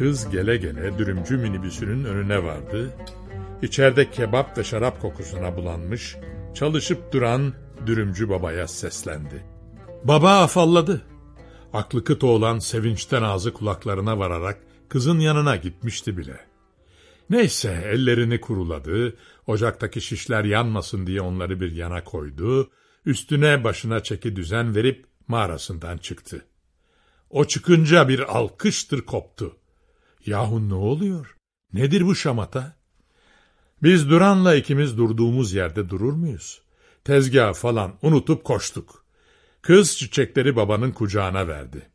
Kız gele gele dürümcü minibüsünün önüne vardı. İçeride kebap ve şarap kokusuna bulanmış, çalışıp duran dürümcü babaya seslendi. Baba afalladı. Aklı kıt oğlan sevinçten ağzı kulaklarına vararak kızın yanına gitmişti bile. Neyse ellerini kuruladı, ocaktaki şişler yanmasın diye onları bir yana koydu, üstüne başına çeki düzen verip mağarasından çıktı. O çıkınca bir alkıştır koptu. Yahu ne oluyor? Nedir bu şamata? Biz Duran'la ikimiz durduğumuz yerde durur muyuz? Tezgah falan unutup koştuk. Kız çiçekleri babanın kucağına verdi.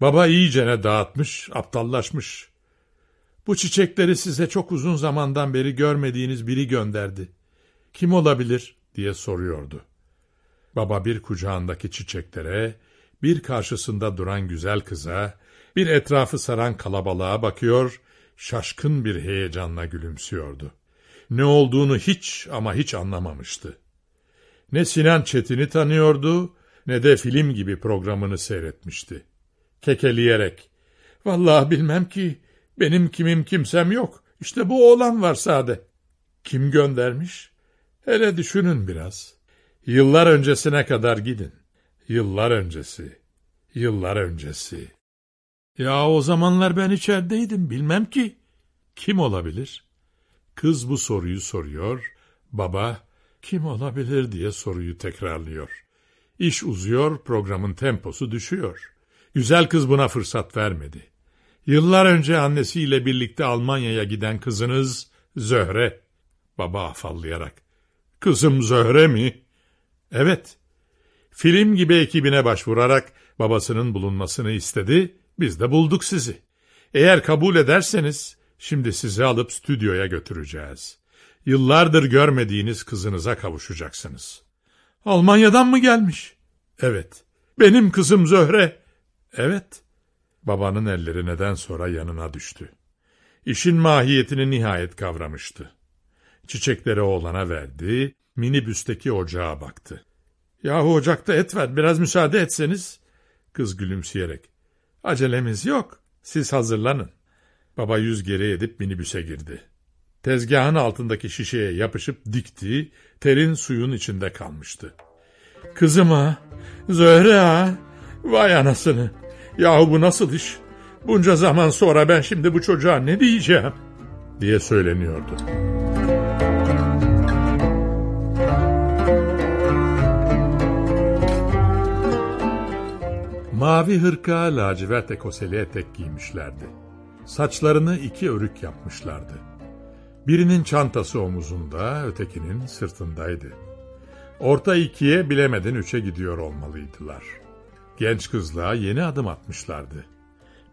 Baba iyicene dağıtmış, aptallaşmış. Bu çiçekleri size çok uzun zamandan beri görmediğiniz biri gönderdi. Kim olabilir diye soruyordu. Baba bir kucağındaki çiçeklere, bir karşısında duran güzel kıza, bir etrafı saran kalabalığa bakıyor, şaşkın bir heyecanla gülümsüyordu. Ne olduğunu hiç ama hiç anlamamıştı. Ne Sinan Çetin'i tanıyordu, ne de film gibi programını seyretmişti. Kekeleyerek, ''Vallahi bilmem ki, benim kimim kimsem yok, işte bu oğlan var sade.'' Kim göndermiş? Hele düşünün biraz. Yıllar öncesine kadar gidin. Yıllar öncesi, yıllar öncesi. Ya o zamanlar ben içerideydim, bilmem ki. Kim olabilir? Kız bu soruyu soruyor, baba kim olabilir diye soruyu tekrarlıyor. İş uzuyor, programın temposu düşüyor. Güzel kız buna fırsat vermedi. Yıllar önce annesiyle birlikte Almanya'ya giden kızınız Zöhre. Baba afallayarak. Kızım Zöhre mi? Evet. Film gibi ekibine başvurarak babasının bulunmasını istedi. Biz de bulduk sizi. Eğer kabul ederseniz şimdi sizi alıp stüdyoya götüreceğiz. Yıllardır görmediğiniz kızınıza kavuşacaksınız. Almanya'dan mı gelmiş? Evet. Benim kızım Zöhre. Evet. Babanın elleri neden sonra yanına düştü. İşin mahiyetini nihayet kavramıştı. Çiçekleri oğlana verdi, minibüsteki ocağa baktı. Yahu ocakta et var, biraz müsaade etseniz. Kız gülümseyerek. Acelemiz yok, siz hazırlanın. Baba yüz geri edip minibüse girdi. Tezgahın altındaki şişeye yapışıp dikti, terin suyun içinde kalmıştı. Kızım ha, Zöhre vay anasını. Yahu bu nasıl iş? Bunca zaman sonra ben şimdi bu çocuğa ne diyeceğim? diye söyleniyordu. Mavi hırka, lacivert ekoseli etek giymişlerdi. Saçlarını iki örük yapmışlardı. Birinin çantası omuzunda, ötekinin sırtındaydı. Orta ikiye bilemedin üçe gidiyor olmalıydılar. Genç kızlığa yeni adım atmışlardı.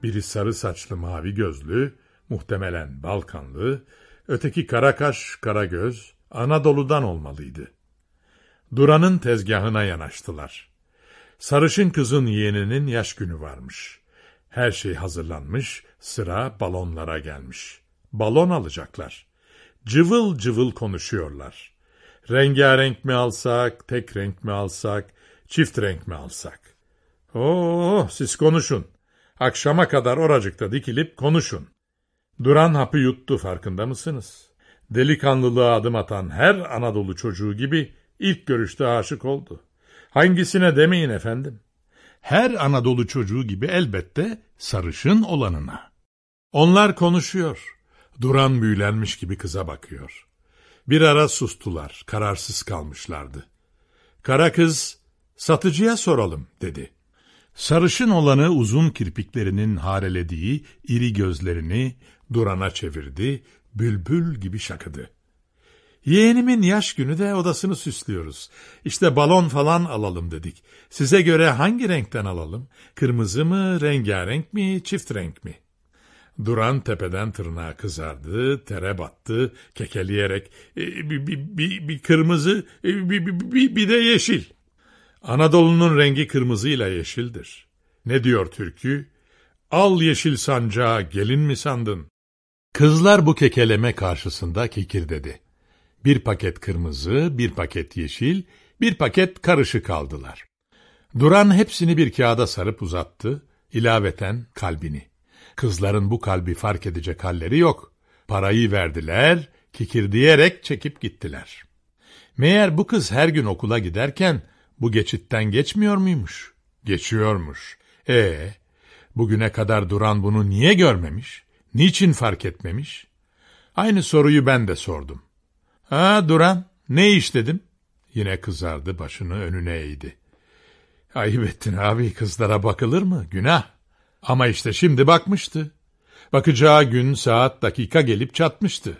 Biri sarı saçlı mavi gözlü, muhtemelen Balkanlı, öteki Karakaş, Karagöz, Anadolu'dan olmalıydı. Duran'ın tezgahına yanaştılar. Sarışın kızın yeğeninin yaş günü varmış. Her şey hazırlanmış, sıra balonlara gelmiş. Balon alacaklar. Cıvıl cıvıl konuşuyorlar. Rengarenk mi alsak, tek renk mi alsak, çift renk mi alsak? Oo, siz konuşun. Akşama kadar oracıkta dikilip konuşun. Duran hapı yuttu farkında mısınız? Delikanlılığa adım atan her Anadolu çocuğu gibi ilk görüşte aşık oldu. Hangisine demeyin efendim. Her Anadolu çocuğu gibi elbette sarışın olanına. Onlar konuşuyor. Duran büyülenmiş gibi kıza bakıyor. Bir ara sustular, kararsız kalmışlardı. Kara kız, satıcıya soralım dedi. Sarışın olanı uzun kirpiklerinin harelediği iri gözlerini Duran'a çevirdi, bülbül gibi şakıdı. Yeğenimin yaş günü de odasını süslüyoruz. İşte balon falan alalım dedik. Size göre hangi renkten alalım? Kırmızı mı, rengarenk mi, çift renk mi? Duran tepeden tırnağa kızardı, tere battı, kekeleyerek e, bir, bir, bir, bir kırmızı, e, bir, bir, bir, bir de yeşil. Anadolu'nun rengi kırmızıyla yeşildir. Ne diyor türkü? Al yeşil sancağı gelin mi sandın? Kızlar bu kekeleme karşısında kekir dedi. Bir paket kırmızı, bir paket yeşil, bir paket karışık aldılar. Duran hepsini bir kağıda sarıp uzattı, ilaveten kalbini. Kızların bu kalbi fark edecek halleri yok. Parayı verdiler, kikirdiyerek çekip gittiler. Meğer bu kız her gün okula giderken bu geçitten geçmiyor muymuş? Geçiyormuş. E bugüne kadar duran bunu niye görmemiş? Niçin fark etmemiş? Aynı soruyu ben de sordum. Ha Duran, ne iş dedim? Yine kızardı, başını önüne eğdi. Ayıp ettin abi, kızlara bakılır mı? Günah. Ama işte şimdi bakmıştı. Bakacağı gün, saat, dakika gelip çatmıştı.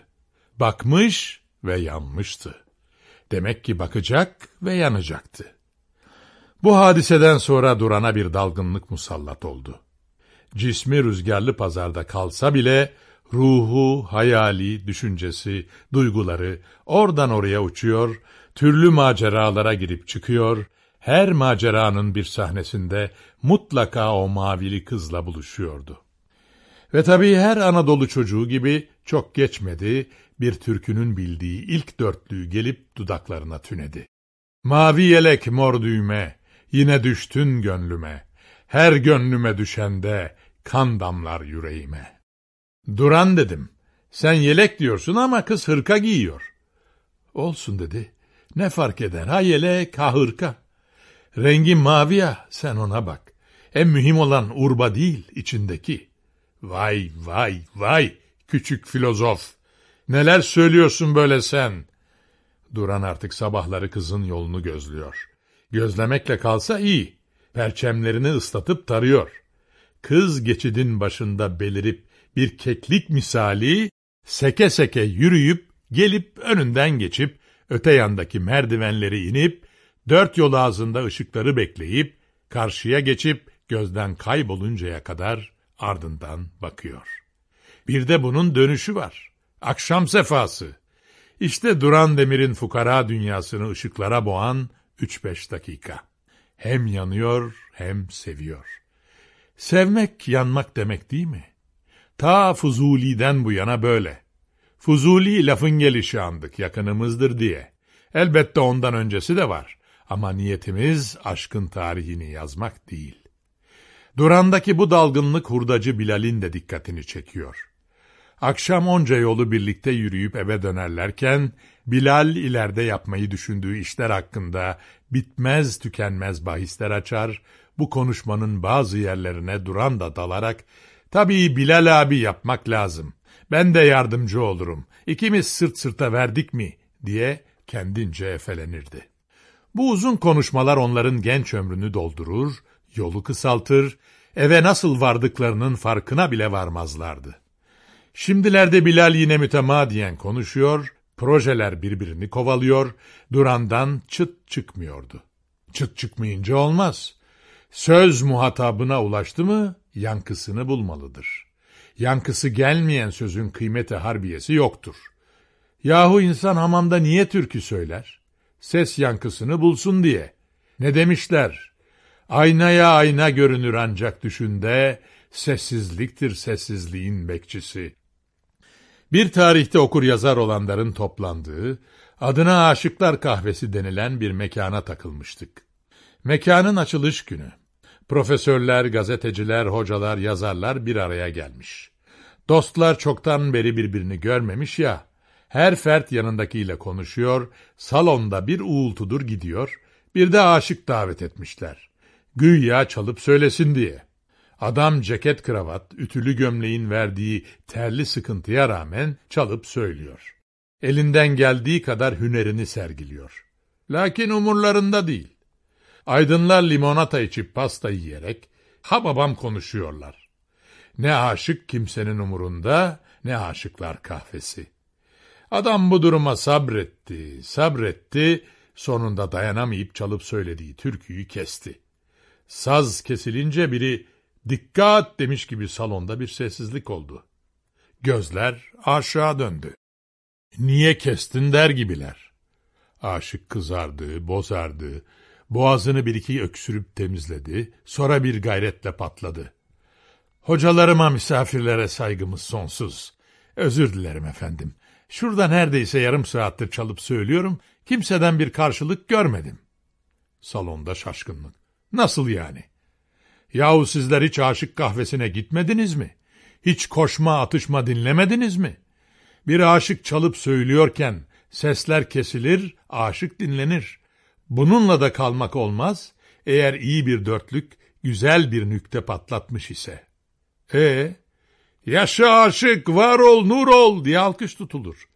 Bakmış ve yanmıştı. Demek ki bakacak ve yanacaktı. Bu hadiseden sonra Duran'a bir dalgınlık musallat oldu. Cismi rüzgarlı pazarda kalsa bile ruhu, hayali, düşüncesi, duyguları oradan oraya uçuyor, türlü maceralara girip çıkıyor, her maceranın bir sahnesinde mutlaka o mavili kızla buluşuyordu. Ve tabii her Anadolu çocuğu gibi çok geçmedi, bir türkünün bildiği ilk dörtlüğü gelip dudaklarına tünedi. Mavi yelek mor düğme, yine düştün gönlüme, her gönlüme düşende kan damlar yüreğime. Duran dedim, sen yelek diyorsun ama kız hırka giyiyor. Olsun dedi, ne fark eder ha yelek ha hırka. Rengi mavi ya sen ona bak. En mühim olan urba değil içindeki. Vay vay vay küçük filozof. Neler söylüyorsun böyle sen? Duran artık sabahları kızın yolunu gözlüyor. Gözlemekle kalsa iyi. Perçemlerini ıslatıp tarıyor. Kız geçidin başında belirip bir keklik misali seke seke yürüyüp gelip önünden geçip öte yandaki merdivenleri inip dört yol ağzında ışıkları bekleyip karşıya geçip gözden kayboluncaya kadar ardından bakıyor. Bir de bunun dönüşü var. Akşam sefası. İşte Duran Demir'in fukara dünyasını ışıklara boğan üç beş dakika. Hem yanıyor hem seviyor. Sevmek yanmak demek değil mi? Ta Fuzuli'den bu yana böyle. Fuzuli lafın gelişi andık yakınımızdır diye. Elbette ondan öncesi de var. Ama niyetimiz aşkın tarihini yazmak değil. Duran'daki bu dalgınlık hurdacı Bilal'in de dikkatini çekiyor. Akşam onca yolu birlikte yürüyüp eve dönerlerken Bilal ileride yapmayı düşündüğü işler hakkında bitmez tükenmez bahisler açar, bu konuşmanın bazı yerlerine Duran da dalarak ''Tabii Bilal abi yapmak lazım, ben de yardımcı olurum, ikimiz sırt sırta verdik mi?'' diye kendince efelenirdi. Bu uzun konuşmalar onların genç ömrünü doldurur, yolu kısaltır, eve nasıl vardıklarının farkına bile varmazlardı. Şimdilerde Bilal yine mütemadiyen konuşuyor, projeler birbirini kovalıyor, Duran'dan çıt çıkmıyordu. Çıt çıkmayınca olmaz. Söz muhatabına ulaştı mı, yankısını bulmalıdır. Yankısı gelmeyen sözün kıymeti harbiyesi yoktur. Yahu insan hamamda niye türkü söyler? Ses yankısını bulsun diye. Ne demişler? Aynaya ayna görünür ancak düşünde, sessizliktir sessizliğin bekçisi. Bir tarihte okur yazar olanların toplandığı, adına Aşıklar Kahvesi denilen bir mekana takılmıştık. Mekanın açılış günü. Profesörler, gazeteciler, hocalar, yazarlar bir araya gelmiş. Dostlar çoktan beri birbirini görmemiş ya, her fert yanındakiyle konuşuyor, salonda bir uğultudur gidiyor, bir de aşık davet etmişler. Güya çalıp söylesin diye. Adam ceket kravat, ütülü gömleğin verdiği terli sıkıntıya rağmen çalıp söylüyor. Elinden geldiği kadar hünerini sergiliyor. Lakin umurlarında değil. Aydınlar limonata içip pasta yiyerek ha babam konuşuyorlar. Ne aşık kimsenin umurunda ne aşıklar kahvesi. Adam bu duruma sabretti, sabretti, sonunda dayanamayıp çalıp söylediği türküyü kesti. Saz kesilince biri dikkat demiş gibi salonda bir sessizlik oldu. Gözler aşağı döndü. Niye kestin der gibiler. Aşık kızardı, bozardı, boğazını bir iki öksürüp temizledi, sonra bir gayretle patladı. Hocalarıma, misafirlere saygımız sonsuz. Özür dilerim efendim. Şurada neredeyse yarım saattir çalıp söylüyorum, kimseden bir karşılık görmedim. Salonda şaşkınlık. Nasıl yani? Yahu sizler hiç aşık kahvesine gitmediniz mi? Hiç koşma atışma dinlemediniz mi? Bir aşık çalıp söylüyorken sesler kesilir, aşık dinlenir. Bununla da kalmak olmaz eğer iyi bir dörtlük, güzel bir nükte patlatmış ise. E yaşa aşık, var ol, nur ol diye alkış tutulur.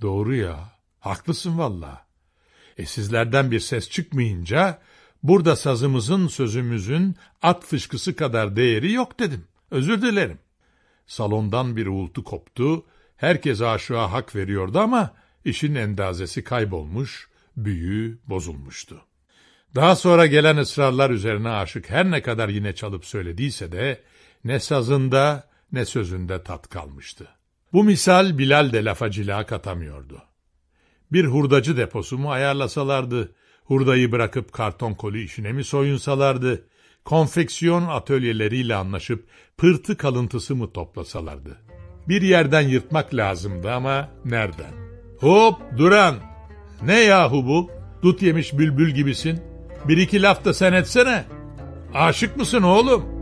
Doğru ya, haklısın valla. E sizlerden bir ses çıkmayınca burada sazımızın sözümüzün at fışkısı kadar değeri yok dedim. Özür dilerim. Salondan bir uğultu koptu. Herkes aşığa hak veriyordu ama işin endazesi kaybolmuş, büyü bozulmuştu. Daha sonra gelen ısrarlar üzerine aşık her ne kadar yine çalıp söylediyse de ne sazında ne sözünde tat kalmıştı. Bu misal Bilal de lafa cila katamıyordu. Bir hurdacı deposu mu ayarlasalardı, hurdayı bırakıp karton koli işine mi soyunsalardı, konfeksiyon atölyeleriyle anlaşıp pırtı kalıntısı mı toplasalardı. Bir yerden yırtmak lazımdı ama nereden? Hop Duran! Ne yahu bu? Dut yemiş bülbül gibisin. Bir iki laf da sen etsene. Aşık mısın oğlum?